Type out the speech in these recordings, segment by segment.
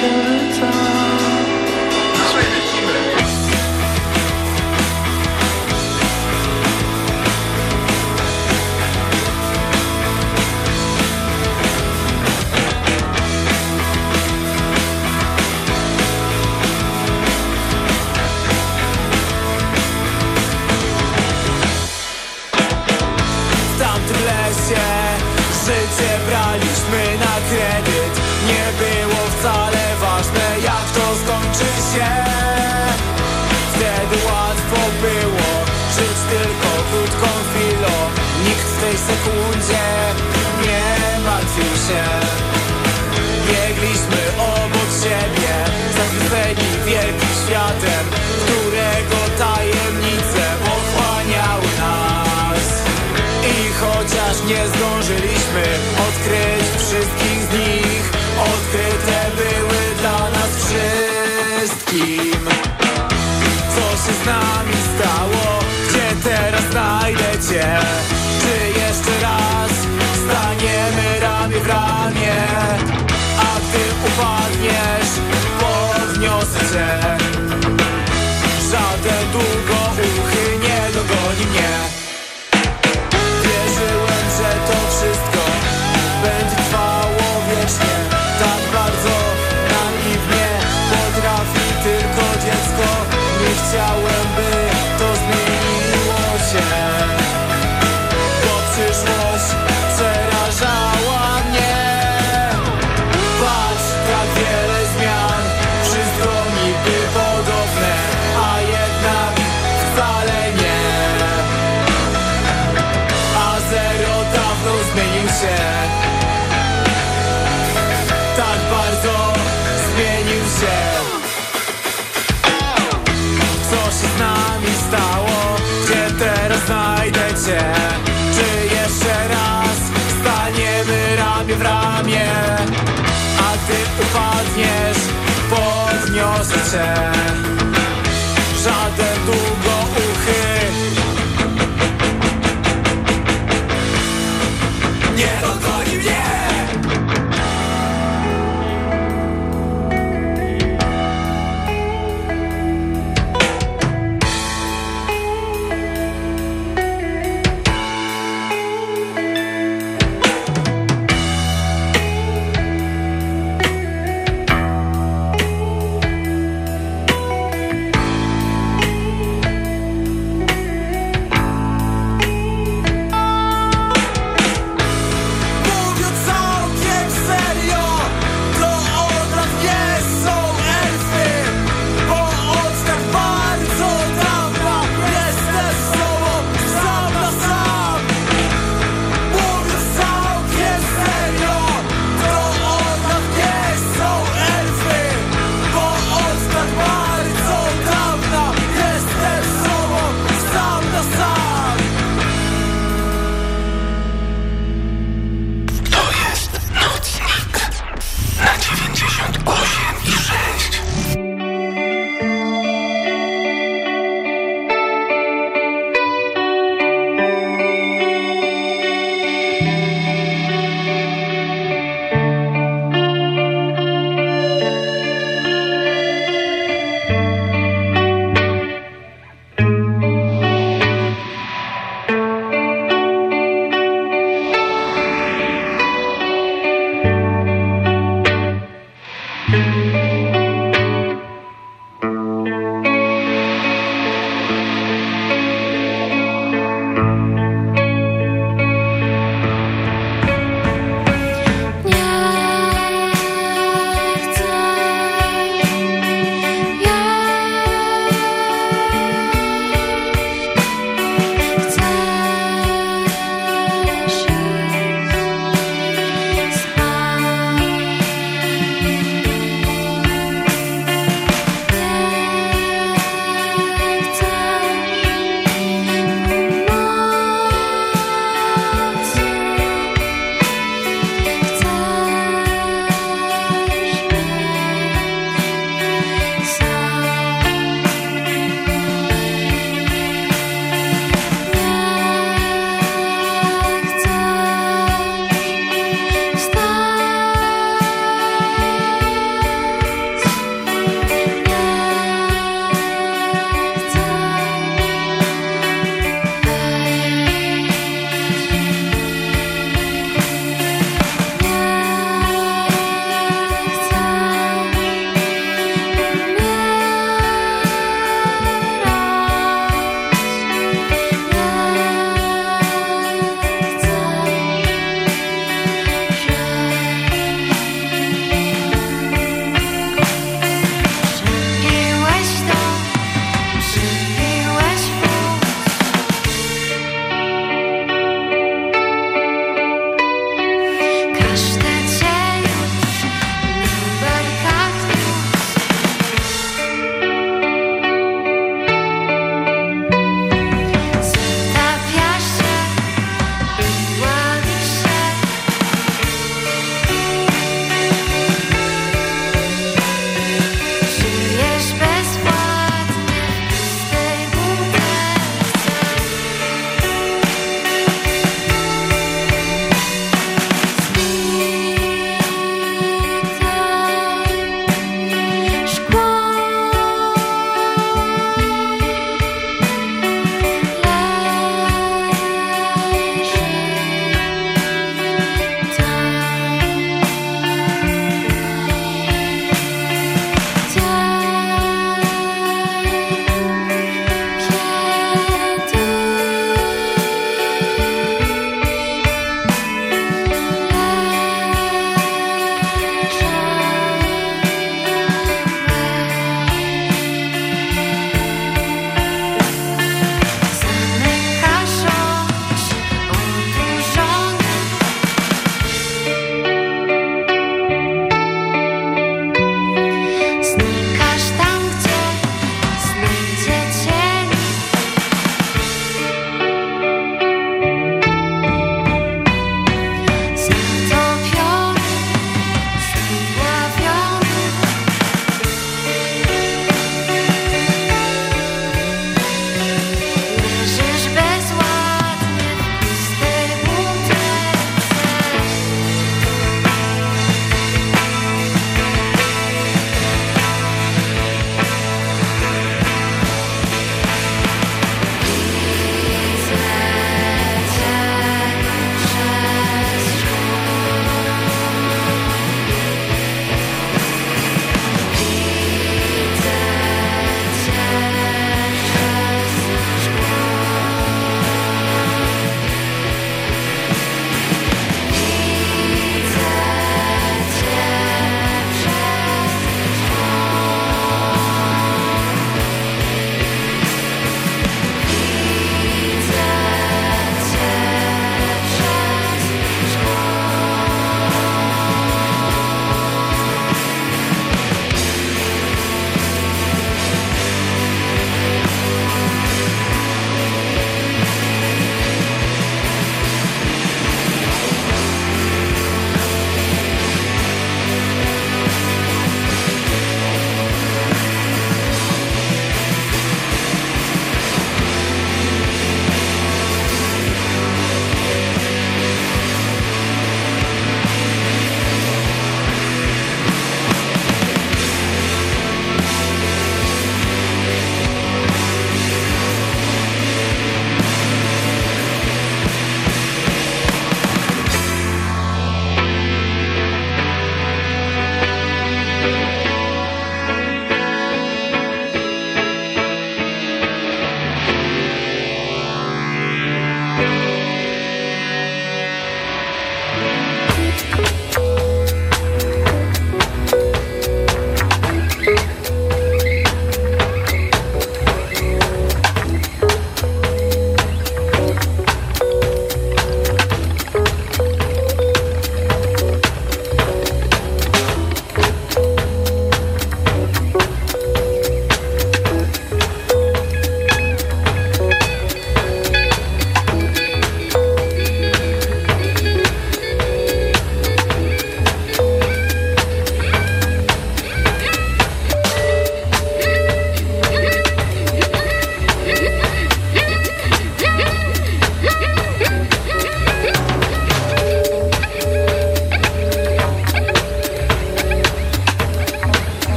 should pozycję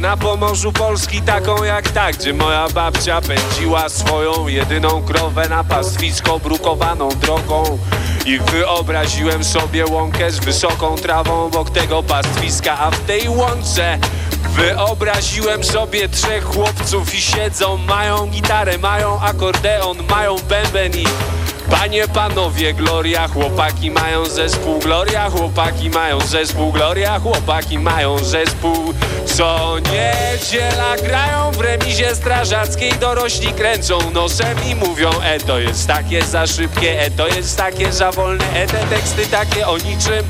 Na Pomorzu Polski Taką jak ta, gdzie moja babcia pędziła swoją jedyną krowę Na pastwisko brukowaną drogą. I wyobraziłem sobie łąkę z wysoką trawą obok tego pastwiska A w tej łące Wyobraziłem sobie trzech chłopców i siedzą Mają gitarę, mają akordeon, mają bęben i Panie, panowie, Gloria, chłopaki mają zespół Gloria, chłopaki mają zespół Gloria, chłopaki mają zespół Co niedziela grają w remizie strażackiej Dorośli kręcą nosem i mówią E, to jest takie za szybkie, e, to jest takie za wolne E, te teksty takie o niczym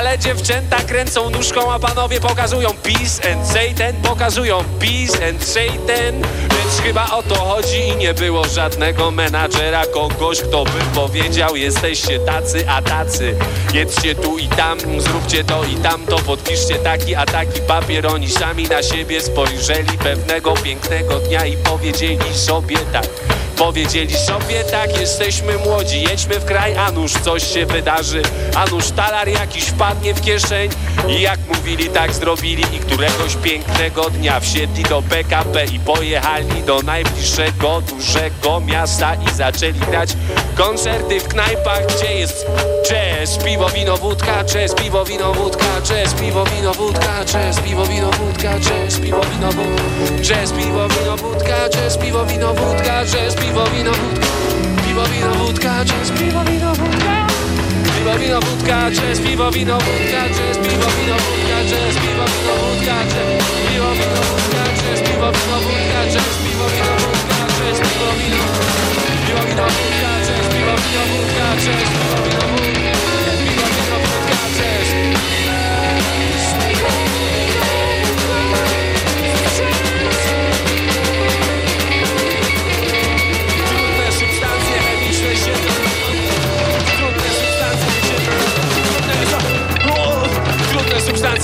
ale dziewczęta kręcą nóżką, a panowie pokazują peace and Satan Pokazują peace and Satan Więc chyba o to chodzi i nie było żadnego menadżera Kogoś, kto by powiedział jesteście tacy, a tacy. Jedzcie tu i tam, zróbcie to i tamto Podpiszcie taki, a taki papier. Oni sami na siebie spojrzeli pewnego pięknego dnia I powiedzieli sobie tak Powiedzieli sobie tak, jesteśmy młodzi, jedźmy w kraj, a nuż coś się wydarzy, a nuż talar jakiś wpadnie w kieszeń. I jak mówili, tak zrobili. I któregoś pięknego dnia wsiedli do PKP i pojechali do najbliższego dużego miasta i zaczęli grać koncerty w knajpach, gdzie jest jazz, piwo, wino, wódka, jazz, piwo, wino, wódka, jazz, piwo, wino, wódka, jazz, piwo, wino, wódka, jazz, piwo, wino, wódka, jazz, piwo, wino, wódka, jazz, piwo, wino, wódka, jazz, piwo, wino, wódka, piwo, wino, wódka, jazz, piwo, wino, wódka, piwo, wino, wódka, jazz, piwo, wino, wódka, jazz, piwo, wino, wódka, jazz, piwo, wino, wódka, jazz, piwo, wino, wódka, jazz, piwo, wino, wódka, jazz, piwo, wino, wódka, jazz, piwo, wino, piwo, wino, wódka, jazz, piwo, wino, wódka, jazz, piwo, wino,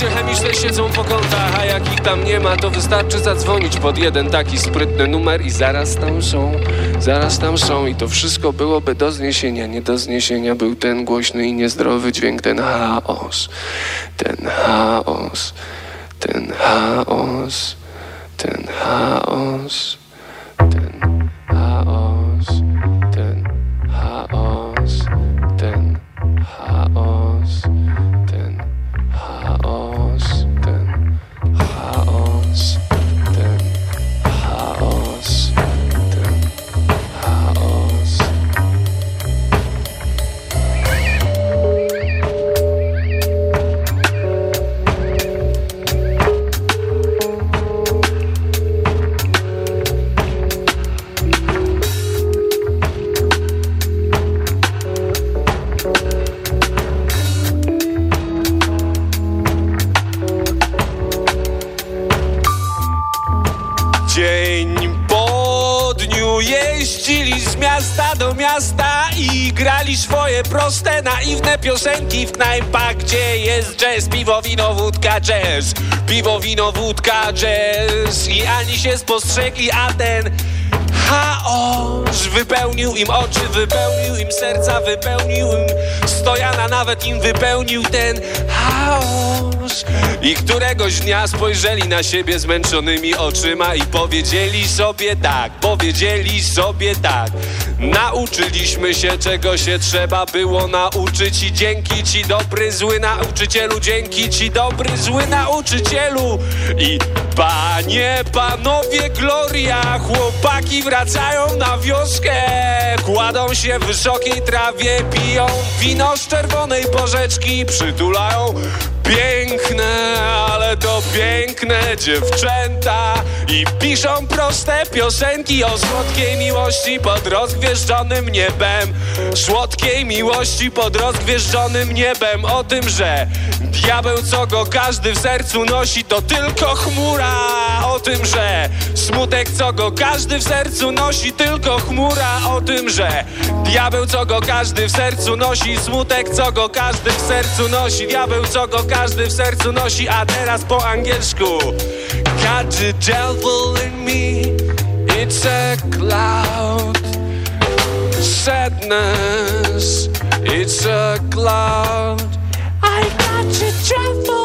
substancje chemiczne siedzą po kątach A jak ich tam nie ma, to wystarczy zadzwonić pod jeden taki sprytny numer I zaraz tam są, zaraz tam są I to wszystko byłoby do zniesienia. Nie do zniesienia był ten głośny i niezdrowy dźwięk Ten chaos, ten chaos, ten chaos, ten chaos piosenki w knajpach, gdzie jest jazz, piwo, wino, wódka, jazz, piwo, wino, wódka, jazz. I ani się spostrzegli, a ten chaos. Wypełnił im oczy, wypełnił im serca, wypełnił im stojana, nawet im wypełnił ten chaos. I któregoś dnia spojrzeli na siebie zmęczonymi oczyma i powiedzieli sobie tak, powiedzieli sobie tak. Nauczyliśmy się, czego się trzeba było nauczyć i dzięki ci dobry, zły nauczycielu, dzięki ci dobry, zły nauczycielu. I panie, panowie, gloria, chłopaki wracają na wioskę, kładą się w wysokiej trawie, piją wino z czerwonej porzeczki, przytulają Piękne, ale piękne dziewczęta I piszą proste piosenki o słodkiej miłości pod rozgwieżdżonym niebem. Słodkiej miłości pod rozgwieżdżonym niebem. O tym, że diabeł, co go każdy w sercu nosi To tylko chmura. O tym, że smutek, co go każdy w sercu nosi Tylko chmura. O tym, że diabeł, co go każdy w sercu nosi Smutek, co go każdy w sercu nosi. Diabeł, co go każdy w sercu nosi A teraz po angielsku Got the devil in me. It's a cloud. Sadness. It's a cloud. I got the devil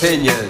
opinion.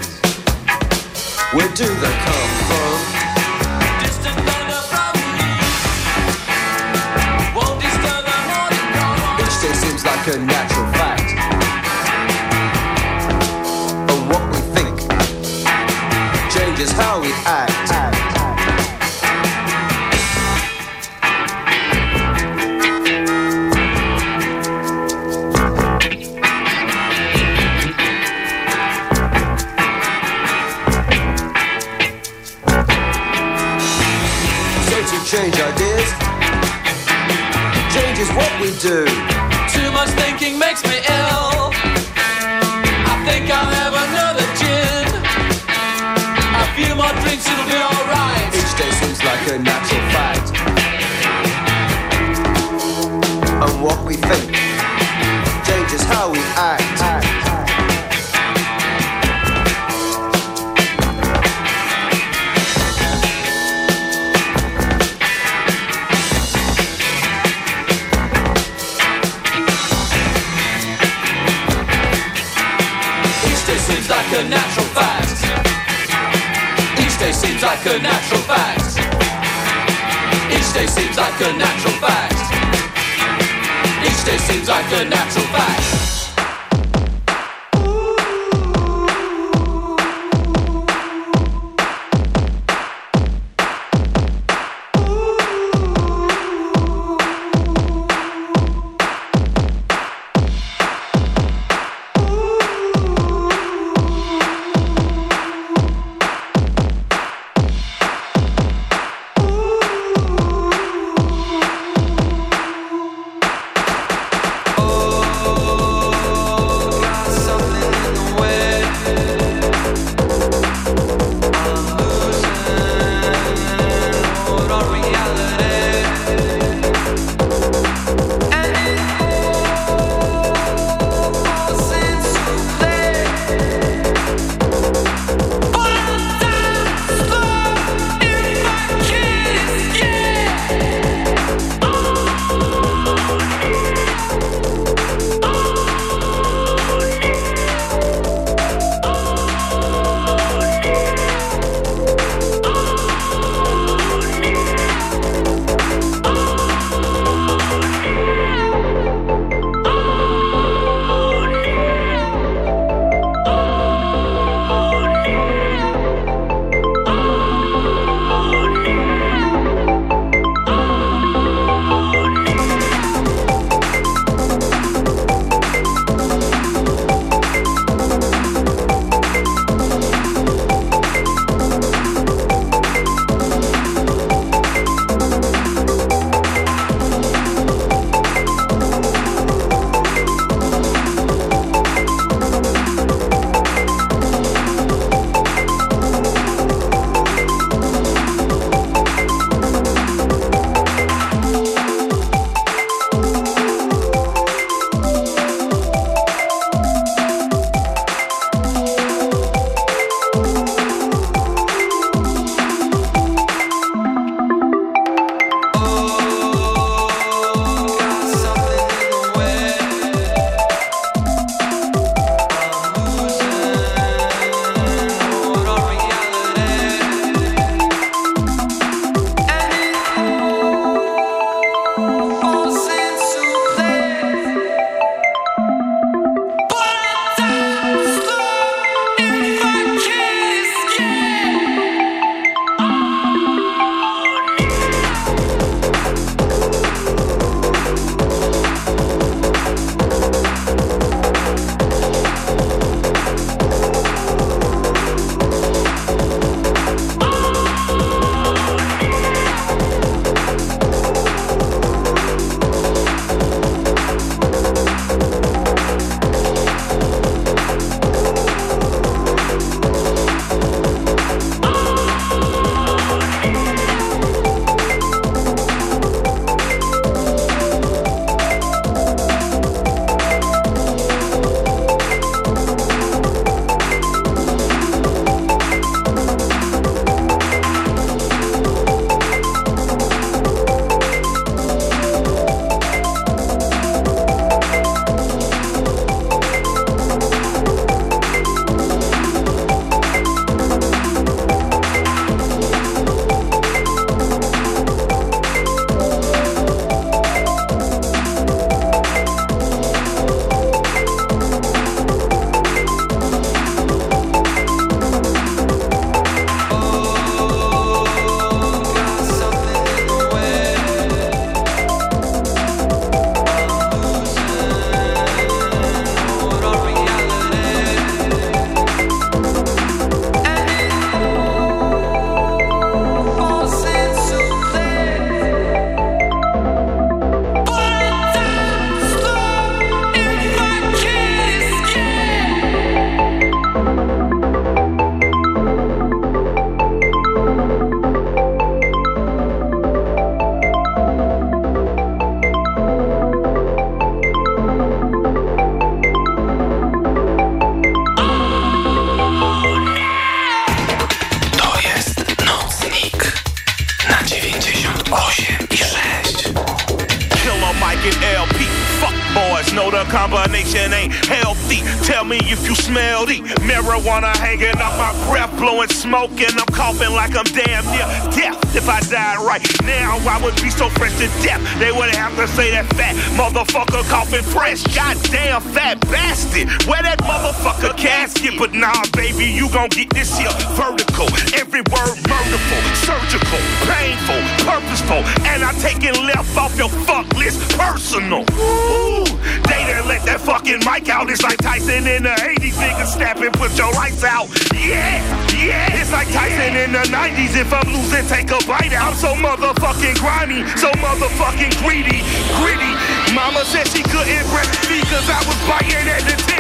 90s. If I'm losing, take a bite out. I'm so motherfucking grimy, so motherfucking greedy, gritty. Mama said she couldn't breastfeed cause I was biting at the titty.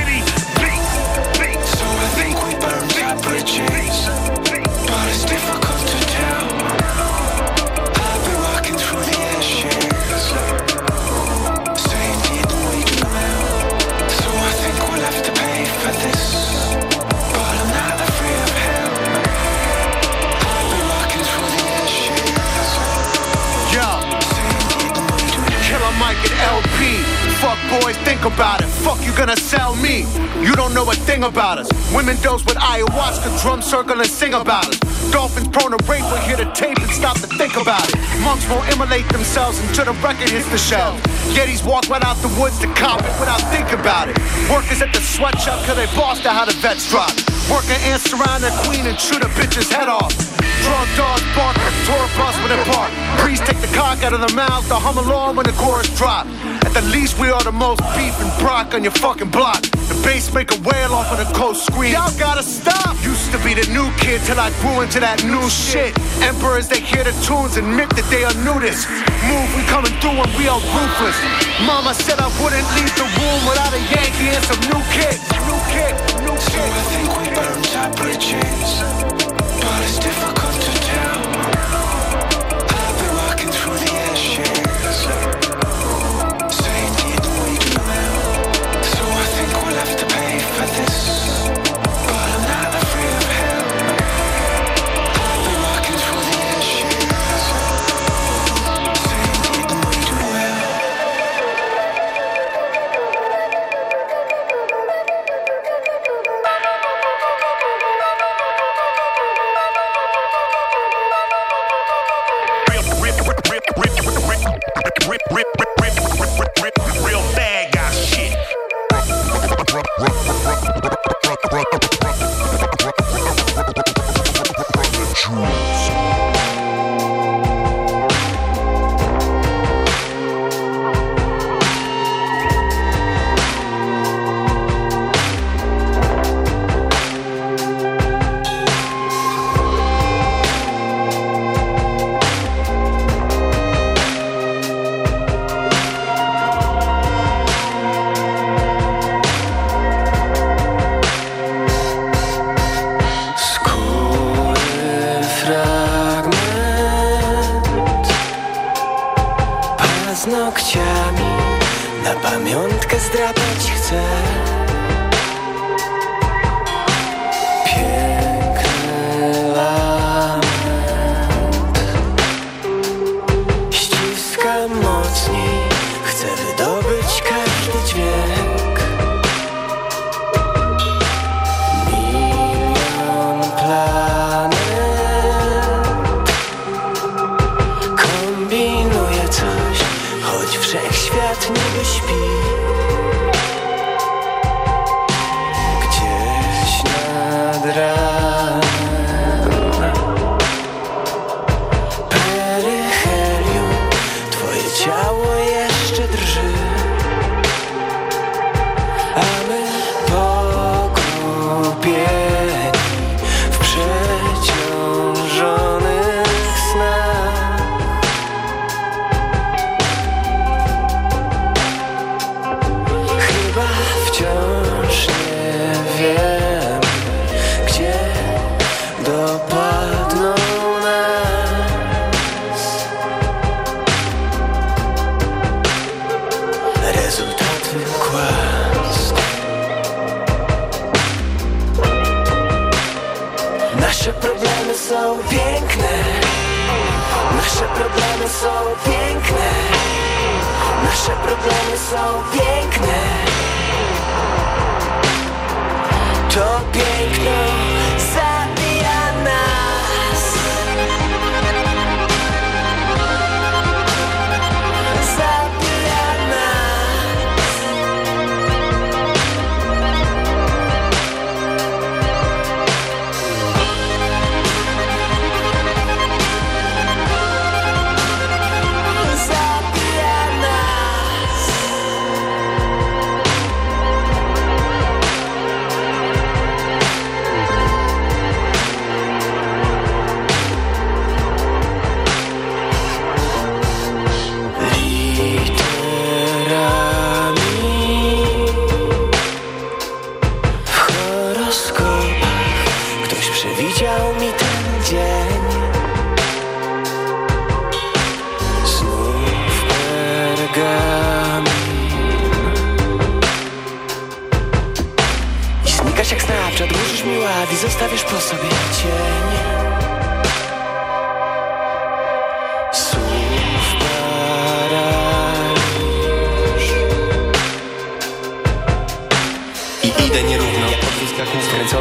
So I think we burned our bridges, gonna sell me. You don't know a thing about us. Women dose with ayahuasca, drum circle and sing about us. Dolphins prone to rape will hear the tape and stop to think about it. Monks won't immolate themselves until the record hits the shelf. Yetis walk right out the woods to cop it without thinking about it. Workers at the sweatshop cause they bossed out how the vets drop. Working ants surround their queen and shoot a bitch's head off. Drunk dogs bark, the tour bus when it park. Priests take the cock out of their mouth to hum along when the chorus drop. At the least, we are the most beef and brock on your fucking block. The bass make a wail off of the coast scream. Y'all gotta stop. Used to be the new kid till I grew into that new shit. Emperors, they hear the tunes and admit that they are nudist. Move, we coming through and we are ruthless. Mama said I wouldn't leave the room without a Yankee and some new kicks. New kicks, new So I think we burned our bridges, it's difficult Nasze problemy są piękne. Nasze problemy są piękne. To piękne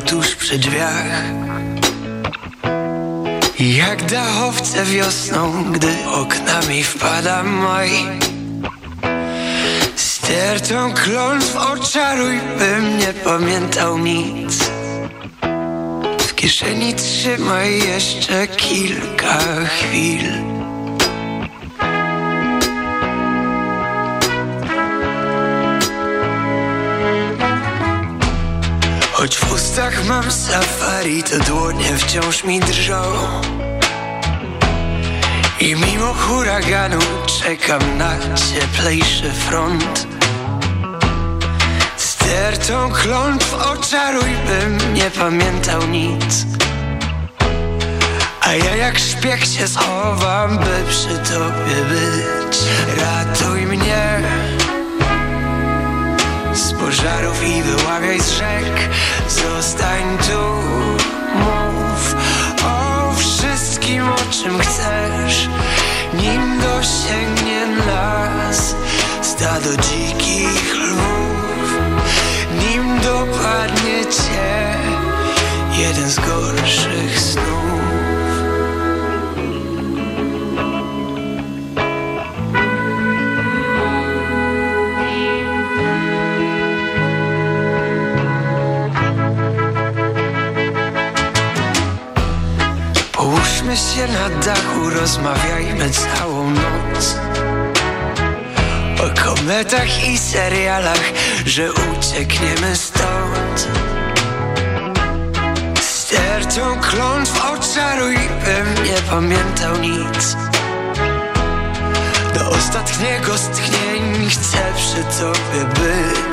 tuż przy drzwiach. Jak dachowce wiosną, gdy oknami wpada maj. Stertą klątw oczaruj, bym nie pamiętał nic. W kieszeni trzymaj jeszcze kilka chwil W ustach mam safari, to dłonie wciąż mi drżą. I mimo huraganu czekam na cieplejszy front. Stertą klątw oczaruj, bym nie pamiętał nic. A ja jak szpieg się schowam, by przy tobie być. Ratuj mnie pożarów i wyławiaj z rzek. Zostań tu, mów o wszystkim, o czym chcesz. Nim dosięgnie nas stado dzikich lwów. Nim dopadnie cię jeden z gorszych snów na dachu rozmawiajmy całą noc. O kometach i serialach, że uciekniemy stąd. Sterczą klątw bym nie pamiętał nic. Do ostatniego z chcę przy tobie być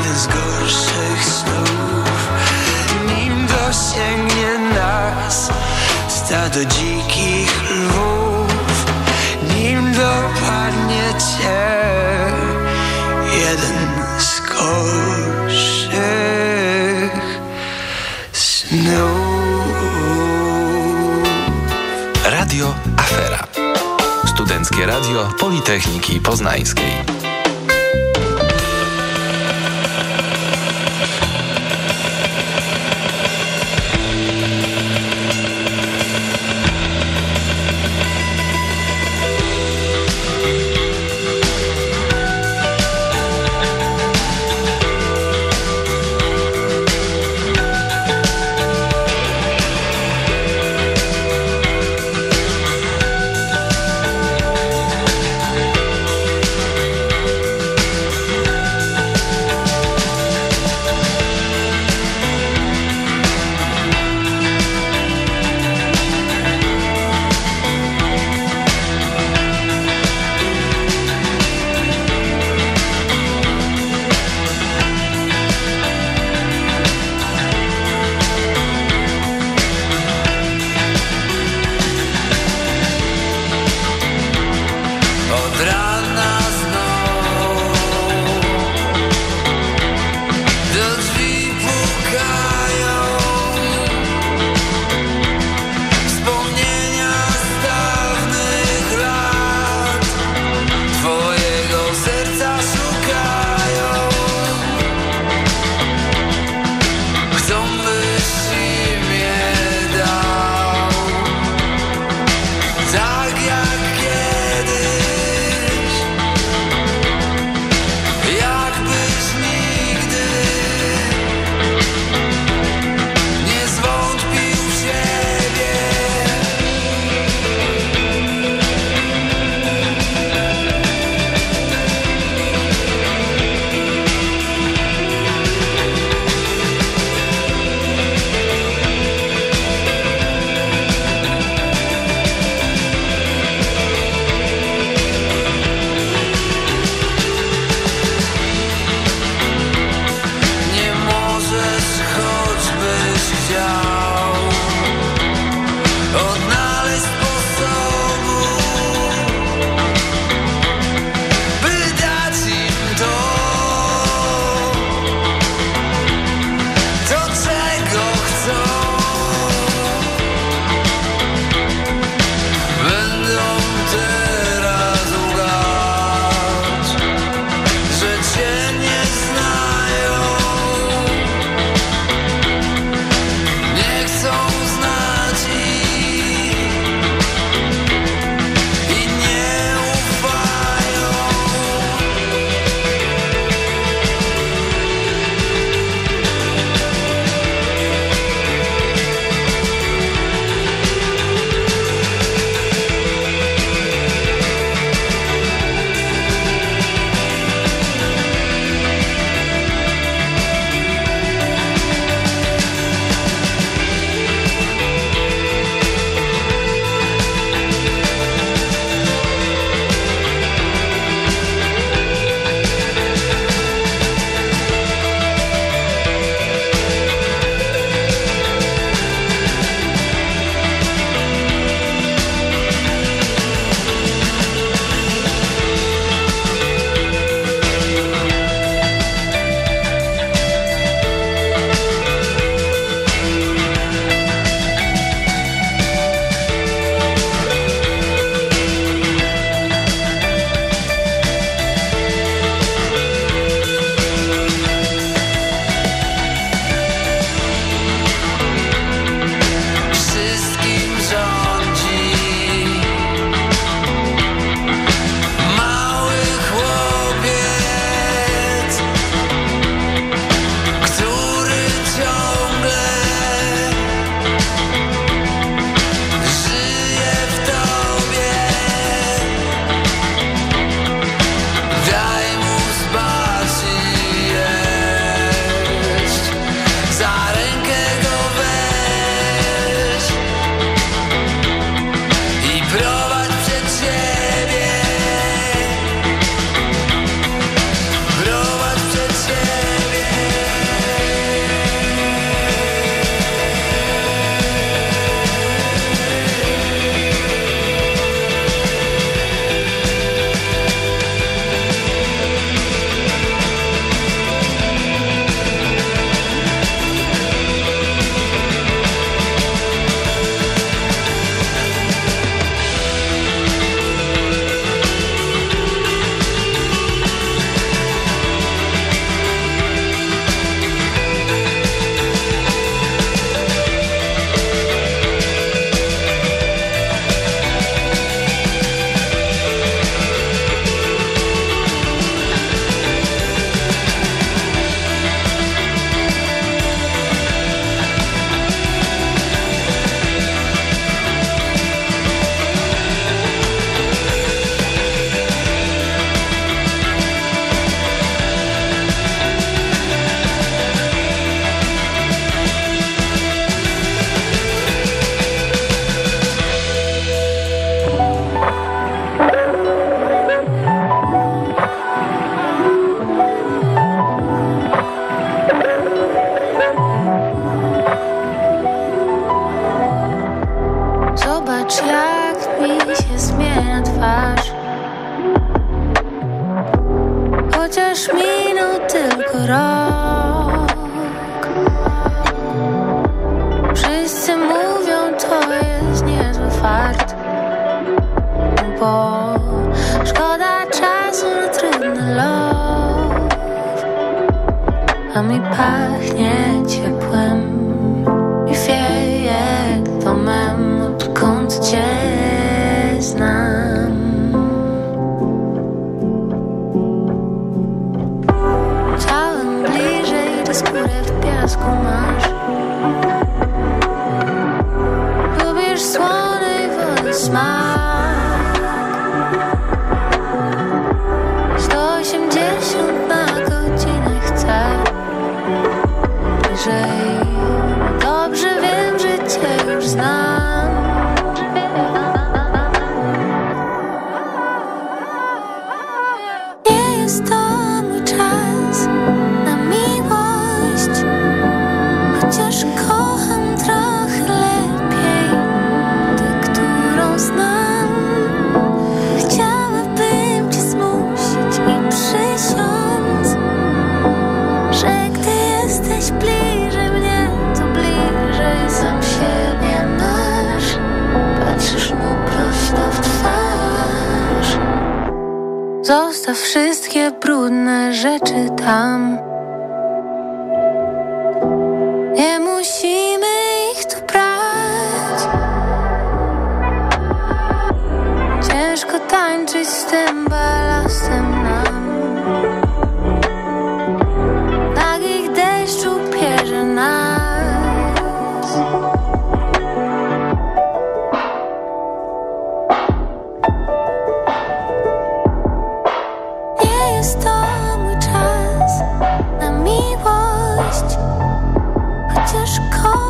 Jeden z gorszych snów Nim dosięgnie nas Stado dzikich lwów Nim dopadnie cię Jeden z gorszych snów Radio Afera. Studenckie Radio Politechniki Poznańskiej.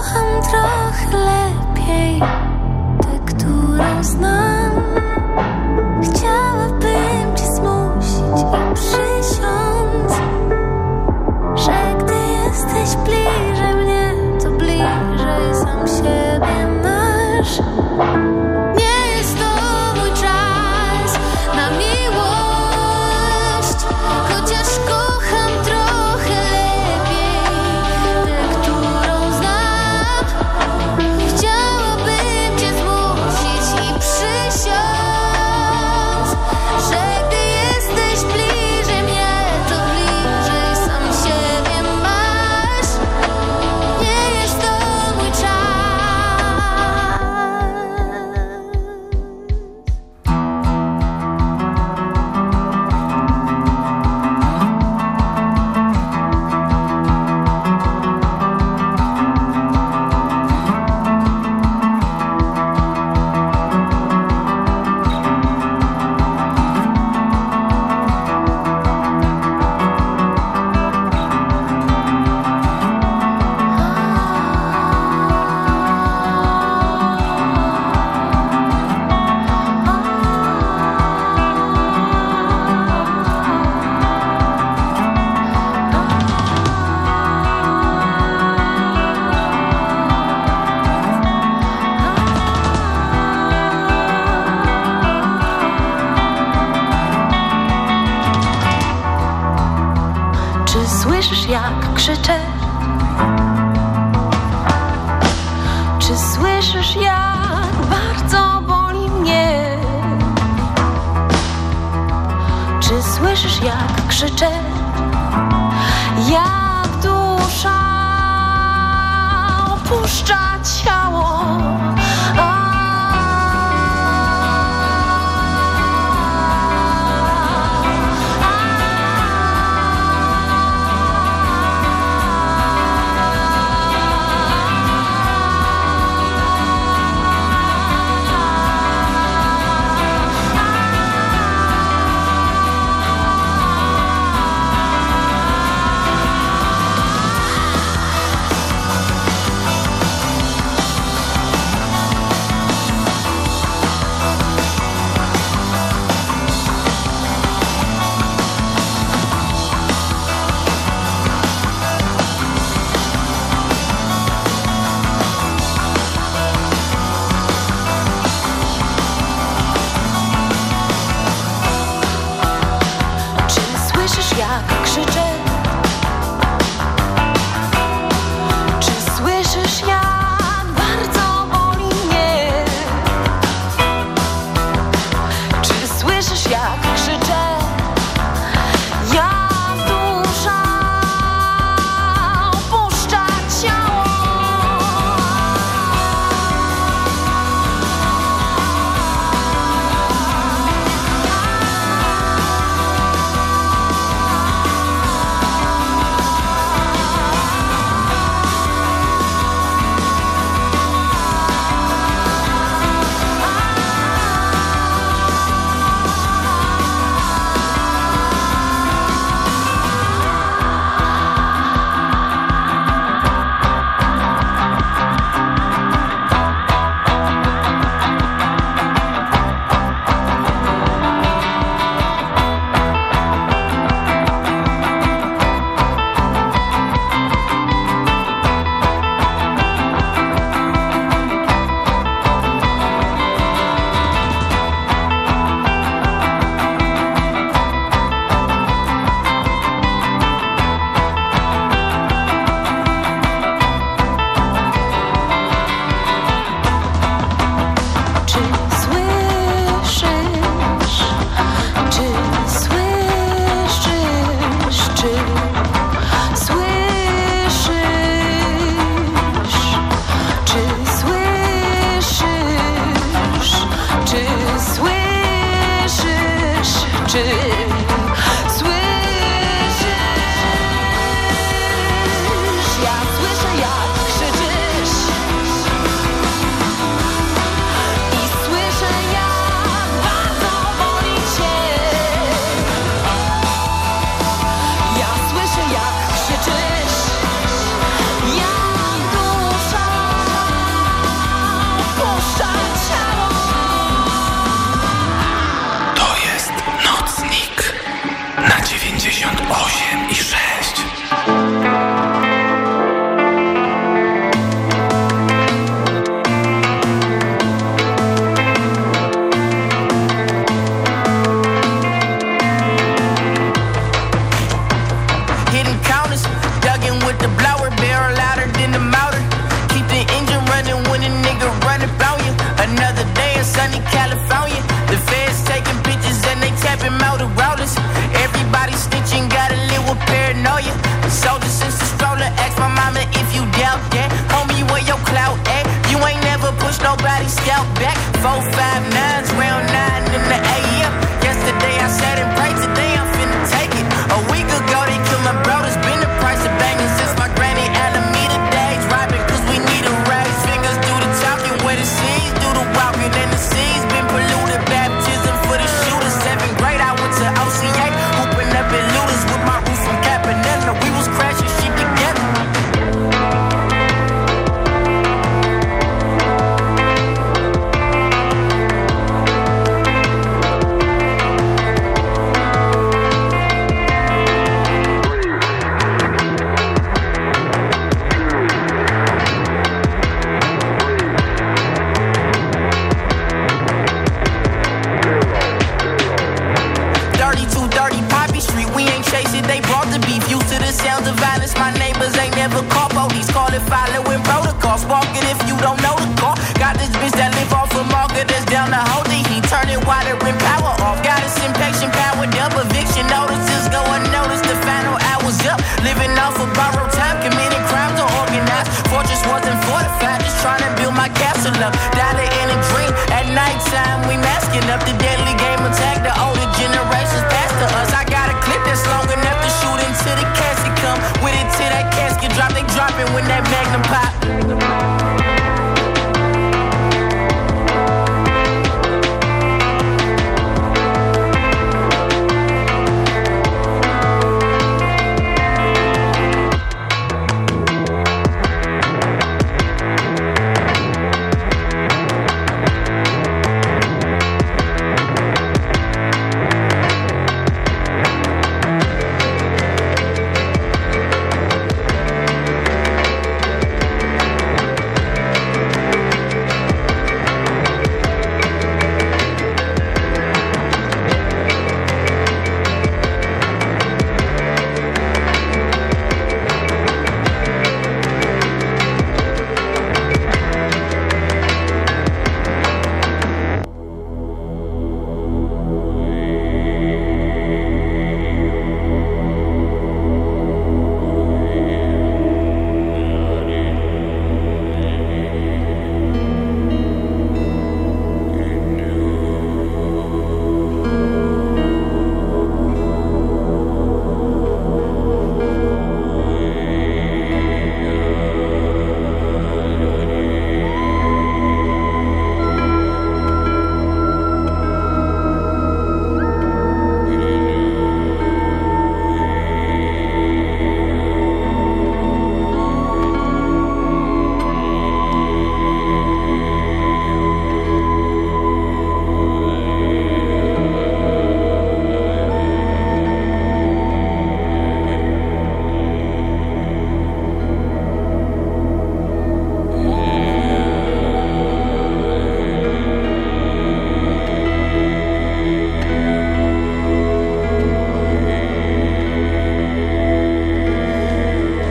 kocham trochę lepiej, tę, którą znam. słyszysz jak bardzo boli mnie? Czy słyszysz jak krzyczę? Jak dusza opuszcza cię? them outer rollers. Everybody snitching, got a little paranoia. Soldier since the stroller, ask my mama if you doubt that. Homie, where your clout at? You ain't never pushed nobody scalp back. 459.